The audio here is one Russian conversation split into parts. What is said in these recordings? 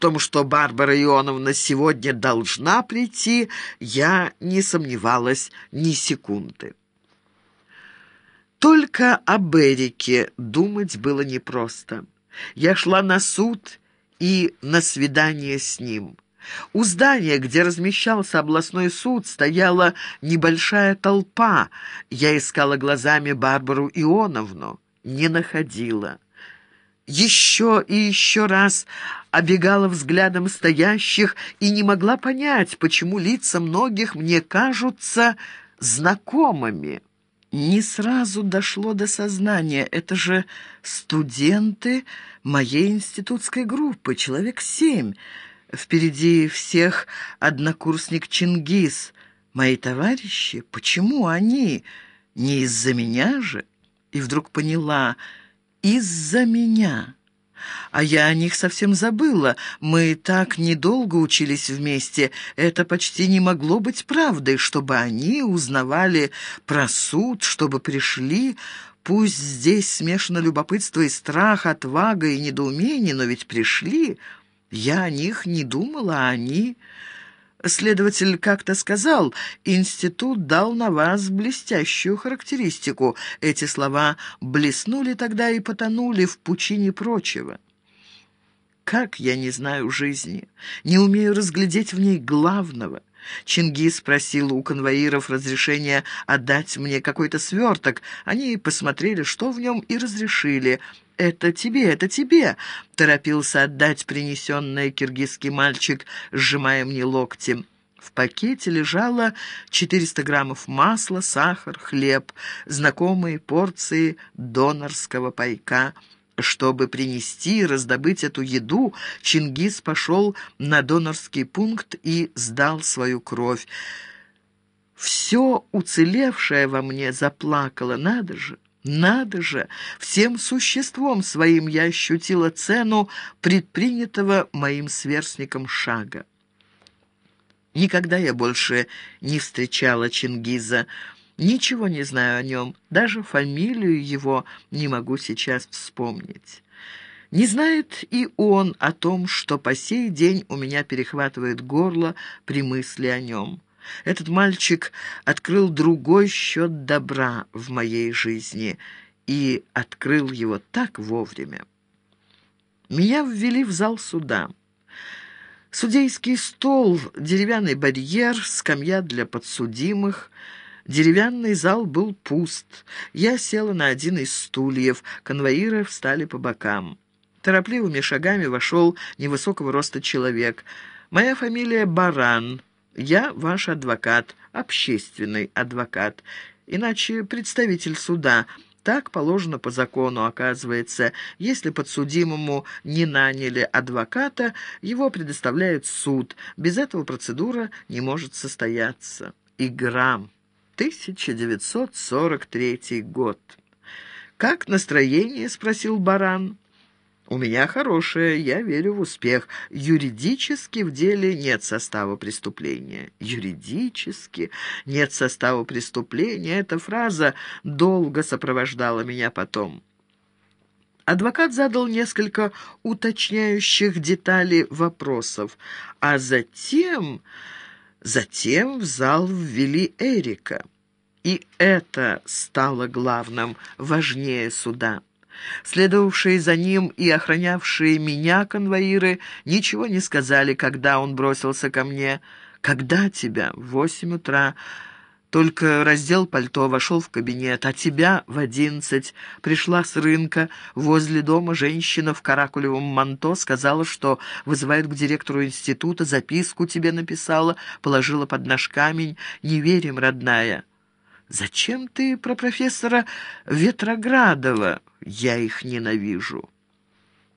том, что Барбара Ионовна сегодня должна прийти, я не сомневалась ни секунды. Только об Эрике думать было непросто. Я шла на суд и на свидание с ним. У здания, где размещался областной суд, стояла небольшая толпа. Я искала глазами Барбару Ионовну, не находила. Еще и еще раз обегала взглядом стоящих и не могла понять, почему лица многих мне кажутся знакомыми. Не сразу дошло до сознания. Это же студенты моей институтской группы, человек семь. Впереди всех однокурсник Чингис. Мои товарищи, почему они? Не из-за меня же? И вдруг поняла, из-за меня. А я о них совсем забыла. Мы так недолго учились вместе. Это почти не могло быть правдой, чтобы они узнавали про суд, чтобы пришли. Пусть здесь смешано любопытство и страх, отвага и недоумение, но ведь пришли... Я о них не думала, а они... Следователь как-то сказал, «Институт дал на вас блестящую характеристику». Эти слова блеснули тогда и потонули в пучине прочего. Как я не знаю жизни, не умею разглядеть в ней главного. Чингис просил у конвоиров разрешения отдать мне какой-то сверток. Они посмотрели, что в нем, и разрешили – «Это тебе, это тебе!» — торопился отдать принесенное киргизский мальчик, сжимая мне локти. В пакете лежало 400 граммов масла, сахар, хлеб, знакомые порции донорского пайка. Чтобы принести и раздобыть эту еду, Чингис пошел на донорский пункт и сдал свою кровь. Все уцелевшее во мне заплакало, надо же. Надо же, всем существом своим я ощутила цену предпринятого моим сверстником шага. Никогда я больше не встречала Чингиза, ничего не знаю о нем, даже фамилию его не могу сейчас вспомнить. Не знает и он о том, что по сей день у меня перехватывает горло при мысли о нем. Этот мальчик открыл другой счет добра в моей жизни и открыл его так вовремя. Меня ввели в зал суда. Судейский стол, деревянный барьер, скамья для подсудимых. Деревянный зал был пуст. Я села на один из стульев, конвоиры встали по бокам. Торопливыми шагами вошел невысокого роста человек. «Моя фамилия Баран», я ваш адвокат, общественный адвокат, иначе представитель суда. Так положено по закону, оказывается. Если подсудимому не наняли адвоката, его предоставляет суд. Без этого процедура не может состояться. Игра. 1943 год. «Как настроение?» — спросил Баран. «У меня хорошее, я верю в успех. Юридически в деле нет состава преступления». «Юридически нет состава преступления» — эта фраза долго сопровождала меня потом. Адвокат задал несколько уточняющих деталей вопросов, а затем... Затем в зал ввели Эрика. И это стало главным, важнее суда. Следовавшие за ним и охранявшие меня конвоиры ничего не сказали, когда он бросился ко мне. «Когда тебя?» «В восемь утра». Только раздел пальто, вошел в кабинет, а тебя в одиннадцать. Пришла с рынка. Возле дома женщина в каракулевом манто сказала, что вызывает к директору института, записку тебе написала, положила под наш камень. Не верим, родная. «Зачем ты про профессора Ветроградова?» «Я их ненавижу».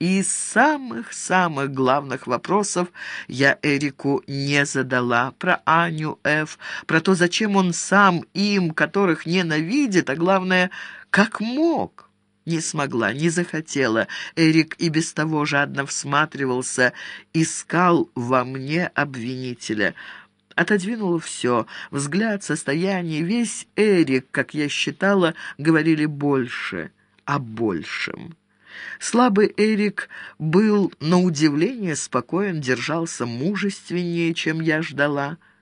Из самых-самых главных вопросов я Эрику не задала. Про Аню Ф., про то, зачем он сам им, которых ненавидит, а главное, как мог. Не смогла, не захотела. Эрик и без того жадно всматривался, искал во мне обвинителя — Отодвинула все. Взгляд, состояние, весь Эрик, как я считала, говорили больше о большем. Слабый Эрик был, на удивление, спокоен, держался мужественнее, чем я ждала.